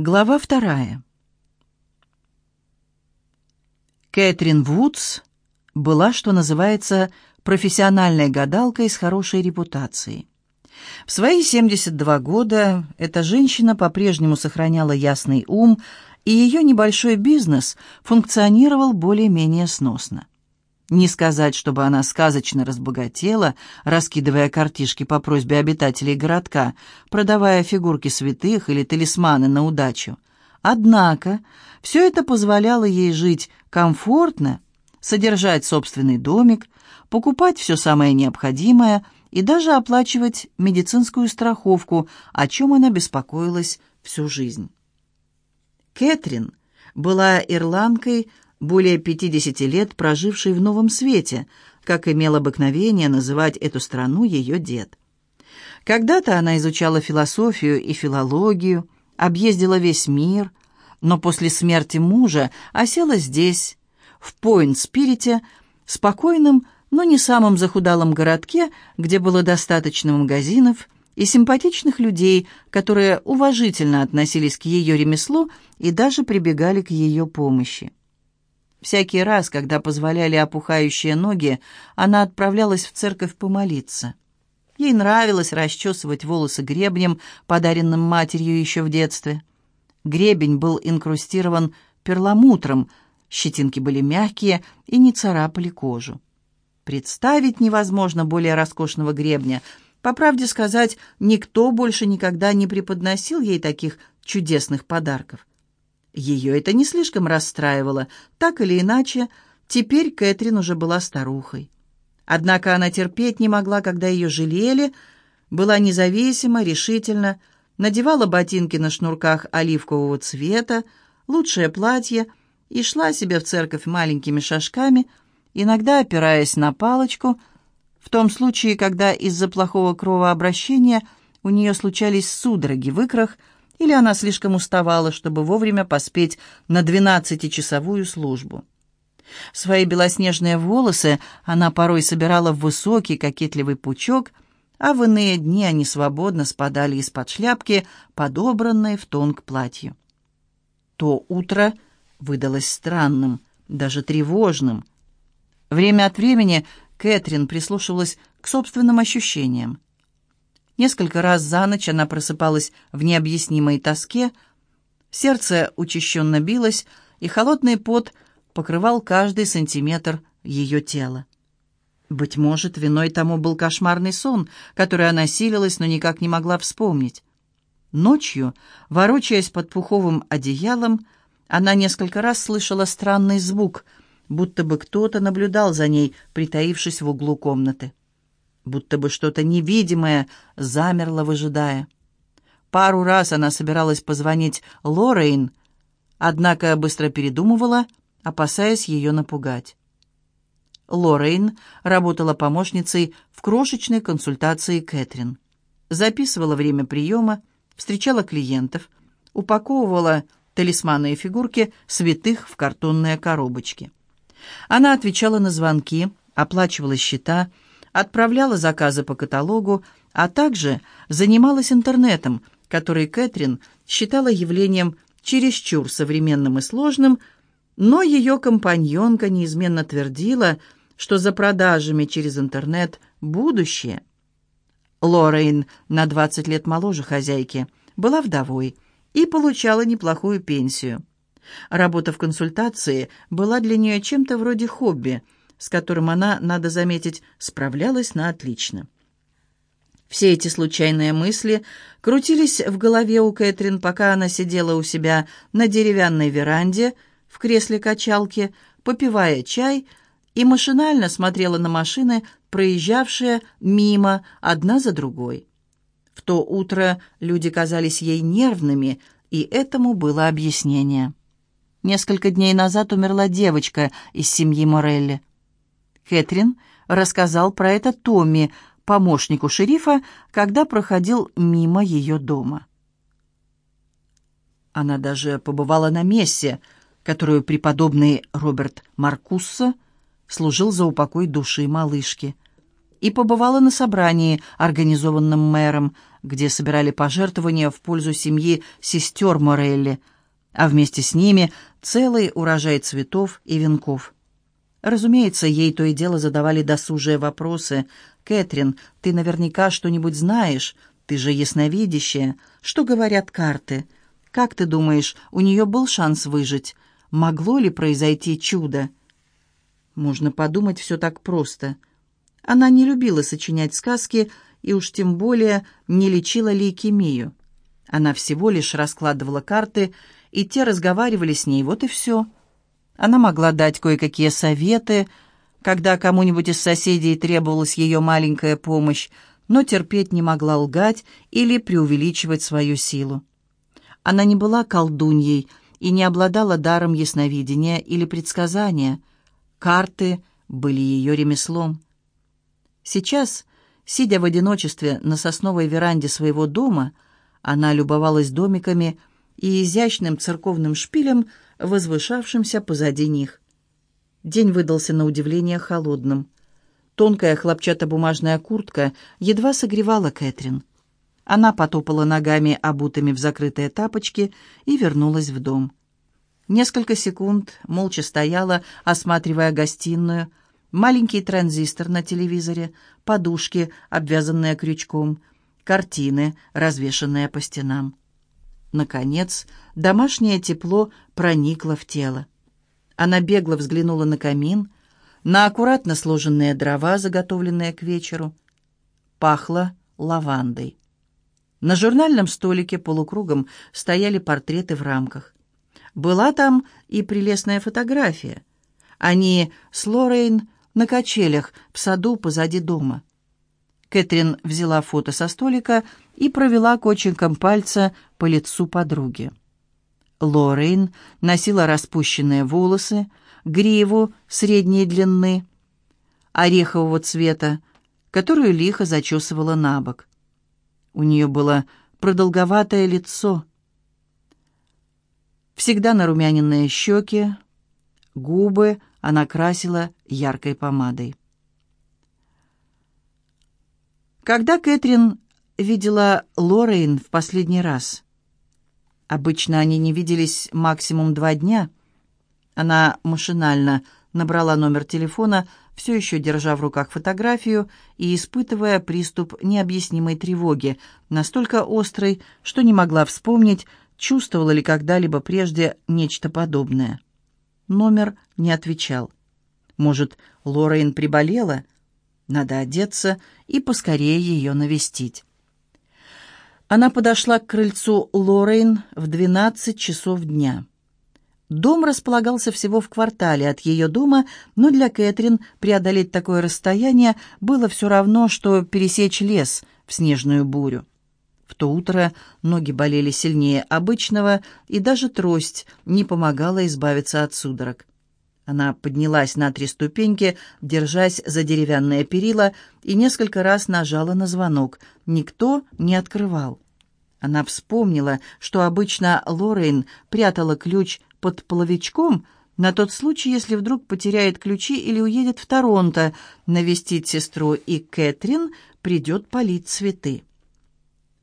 Глава вторая. Кэтрин Вудс была, что называется, профессиональной гадалкой с хорошей репутацией. В свои 72 года эта женщина по-прежнему сохраняла ясный ум, и ее небольшой бизнес функционировал более-менее сносно. Не сказать, чтобы она сказочно разбогатела, раскидывая картишки по просьбе обитателей городка, продавая фигурки святых или талисманы на удачу. Однако все это позволяло ей жить комфортно, содержать собственный домик, покупать все самое необходимое и даже оплачивать медицинскую страховку, о чем она беспокоилась всю жизнь. Кэтрин была ирландкой, более 50 лет проживший в Новом Свете, как имел обыкновение называть эту страну ее дед. Когда-то она изучала философию и филологию, объездила весь мир, но после смерти мужа осела здесь, в Пойнт-Спирите, спокойном, но не самом захудалом городке, где было достаточно магазинов и симпатичных людей, которые уважительно относились к ее ремеслу и даже прибегали к ее помощи. Всякий раз, когда позволяли опухающие ноги, она отправлялась в церковь помолиться. Ей нравилось расчесывать волосы гребнем, подаренным матерью еще в детстве. Гребень был инкрустирован перламутром, щетинки были мягкие и не царапали кожу. Представить невозможно более роскошного гребня. По правде сказать, никто больше никогда не преподносил ей таких чудесных подарков. Ее это не слишком расстраивало. Так или иначе, теперь Кэтрин уже была старухой. Однако она терпеть не могла, когда ее жалели, была независима, решительна, надевала ботинки на шнурках оливкового цвета, лучшее платье и шла себе в церковь маленькими шажками, иногда опираясь на палочку, в том случае, когда из-за плохого кровообращения у нее случались судороги в икрах, или она слишком уставала, чтобы вовремя поспеть на двенадцатичасовую службу. Свои белоснежные волосы она порой собирала в высокий кокетливый пучок, а в иные дни они свободно спадали из-под шляпки, подобранной в тон к платью. То утро выдалось странным, даже тревожным. Время от времени Кэтрин прислушивалась к собственным ощущениям. Несколько раз за ночь она просыпалась в необъяснимой тоске, сердце учащенно билось, и холодный пот покрывал каждый сантиметр ее тела. Быть может, виной тому был кошмарный сон, который она силилась, но никак не могла вспомнить. Ночью, ворочаясь под пуховым одеялом, она несколько раз слышала странный звук, будто бы кто-то наблюдал за ней, притаившись в углу комнаты будто бы что-то невидимое замерло, выжидая. Пару раз она собиралась позвонить Лоррейн, однако быстро передумывала, опасаясь ее напугать. Лоррейн работала помощницей в крошечной консультации Кэтрин. Записывала время приема, встречала клиентов, упаковывала талисманы и фигурки святых в картонные коробочки. Она отвечала на звонки, оплачивала счета, отправляла заказы по каталогу, а также занималась интернетом, который Кэтрин считала явлением чересчур современным и сложным, но ее компаньонка неизменно твердила, что за продажами через интернет будущее. Лоррейн, на 20 лет моложе хозяйки, была вдовой и получала неплохую пенсию. Работа в консультации была для нее чем-то вроде хобби – с которым она, надо заметить, справлялась на отлично. Все эти случайные мысли крутились в голове у Кэтрин, пока она сидела у себя на деревянной веранде в кресле качалки, попивая чай и машинально смотрела на машины, проезжавшие мимо одна за другой. В то утро люди казались ей нервными, и этому было объяснение. Несколько дней назад умерла девочка из семьи Морелли. Кэтрин рассказал про это Томми, помощнику шерифа, когда проходил мимо ее дома. Она даже побывала на мессе, которую преподобный Роберт Маркуссо служил за упокой души малышки, и побывала на собрании, организованном мэром, где собирали пожертвования в пользу семьи сестер Морелли, а вместе с ними целый урожай цветов и венков. Разумеется, ей то и дело задавали досужие вопросы. «Кэтрин, ты наверняка что-нибудь знаешь. Ты же ясновидящая. Что говорят карты? Как ты думаешь, у нее был шанс выжить? Могло ли произойти чудо?» Можно подумать, все так просто. Она не любила сочинять сказки и уж тем более не лечила лейкемию. Она всего лишь раскладывала карты, и те разговаривали с ней, вот и все. Она могла дать кое-какие советы, когда кому-нибудь из соседей требовалась ее маленькая помощь, но терпеть не могла лгать или преувеличивать свою силу. Она не была колдуньей и не обладала даром ясновидения или предсказания. Карты были ее ремеслом. Сейчас, сидя в одиночестве на сосновой веранде своего дома, она любовалась домиками и изящным церковным шпилем, возвышавшимся позади них. День выдался на удивление холодным. Тонкая хлопчатобумажная куртка едва согревала Кэтрин. Она потопала ногами, обутыми в закрытые тапочки, и вернулась в дом. Несколько секунд молча стояла, осматривая гостиную, маленький транзистор на телевизоре, подушки, обвязанные крючком, картины, развешанные по стенам. Наконец, домашнее тепло проникло в тело. Она бегло взглянула на камин, на аккуратно сложенные дрова, заготовленные к вечеру. Пахло лавандой. На журнальном столике полукругом стояли портреты в рамках. Была там и прелестная фотография. Они с Лоррейн на качелях в саду позади дома. Кэтрин взяла фото со столика и провела кончиком пальца по лицу подруги. Лоррейн носила распущенные волосы, гриву средней длины, орехового цвета, которую лихо зачесывала на бок. У нее было продолговатое лицо, всегда нарумяненные щеки, губы она красила яркой помадой. Когда Кэтрин видела Лоррейн в последний раз? Обычно они не виделись максимум два дня. Она машинально набрала номер телефона, все еще держа в руках фотографию и испытывая приступ необъяснимой тревоги, настолько острой, что не могла вспомнить, чувствовала ли когда-либо прежде нечто подобное. Номер не отвечал. Может, Лоррейн приболела? Надо одеться и поскорее ее навестить. Она подошла к крыльцу Лоррейн в 12 часов дня. Дом располагался всего в квартале от ее дома, но для Кэтрин преодолеть такое расстояние было все равно, что пересечь лес в снежную бурю. В то утро ноги болели сильнее обычного, и даже трость не помогала избавиться от судорог. Она поднялась на три ступеньки, держась за деревянное перила, и несколько раз нажала на звонок. Никто не открывал. Она вспомнила, что обычно Лоррейн прятала ключ под половичком на тот случай, если вдруг потеряет ключи или уедет в Торонто навестить сестру, и Кэтрин придет полить цветы.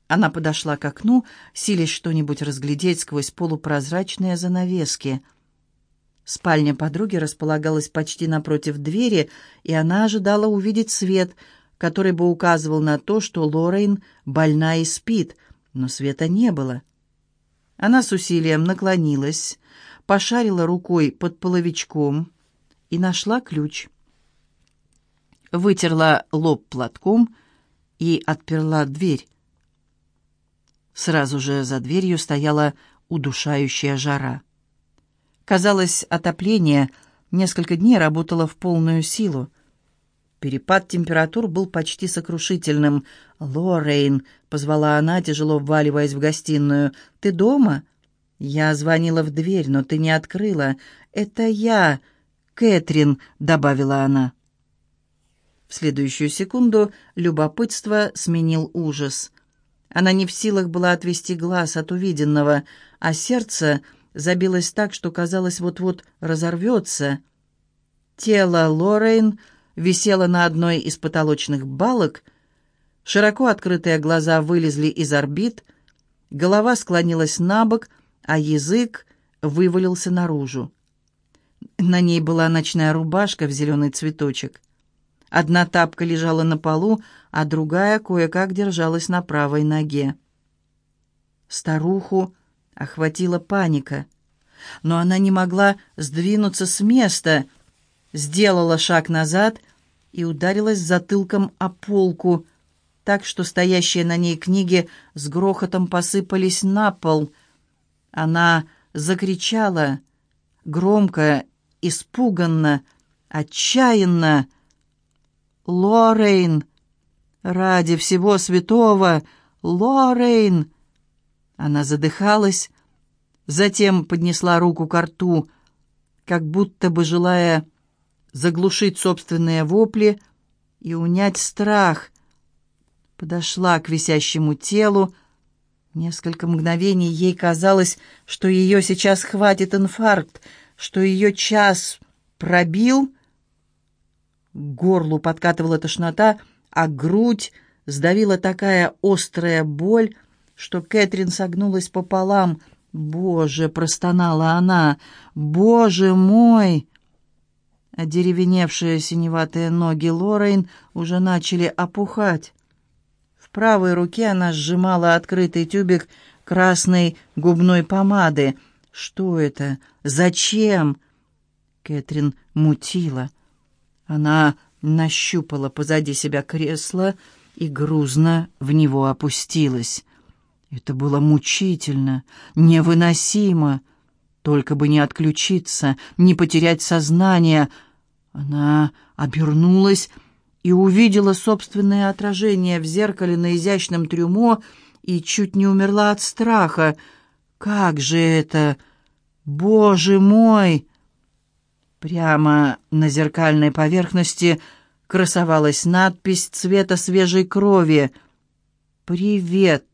Она подошла к окну, силясь что-нибудь разглядеть сквозь полупрозрачные занавески — Спальня подруги располагалась почти напротив двери, и она ожидала увидеть свет, который бы указывал на то, что Лоррейн больна и спит, но света не было. Она с усилием наклонилась, пошарила рукой под половичком и нашла ключ. Вытерла лоб платком и отперла дверь. Сразу же за дверью стояла удушающая жара. Казалось, отопление несколько дней работало в полную силу. Перепад температур был почти сокрушительным. «Лоррейн», — позвала она, тяжело вваливаясь в гостиную, — «ты дома?» «Я звонила в дверь, но ты не открыла. Это я, Кэтрин», — добавила она. В следующую секунду любопытство сменил ужас. Она не в силах была отвести глаз от увиденного, а сердце забилось так, что казалось вот-вот разорвется. Тело Лоррейн висело на одной из потолочных балок, Широко открытые глаза вылезли из орбит, голова склонилась на бок, а язык вывалился наружу. На ней была ночная рубашка в зеленый цветочек. Одна тапка лежала на полу, а другая кое-как держалась на правой ноге. Старуху охватила паника, но она не могла сдвинуться с места, сделала шаг назад и ударилась затылком о полку, так что стоящие на ней книги с грохотом посыпались на пол. Она закричала громко, испуганно, отчаянно. «Лоррейн! Ради всего святого! Лоррейн!» Она задыхалась, затем поднесла руку к рту, как будто бы желая заглушить собственные вопли и унять страх, подошла к висящему телу. Несколько мгновений ей казалось, что ее сейчас хватит инфаркт, что ее час пробил. К горлу подкатывала тошнота, а грудь сдавила такая острая боль, что Кэтрин согнулась пополам. «Боже!» — простонала она. «Боже мой!» Одеревеневшие синеватые ноги Лорейн уже начали опухать правой руке она сжимала открытый тюбик красной губной помады. «Что это? Зачем?» Кэтрин мутила. Она нащупала позади себя кресло и грузно в него опустилась. Это было мучительно, невыносимо. Только бы не отключиться, не потерять сознание. Она обернулась и увидела собственное отражение в зеркале на изящном трюмо и чуть не умерла от страха. «Как же это? Боже мой!» Прямо на зеркальной поверхности красовалась надпись цвета свежей крови «Привет,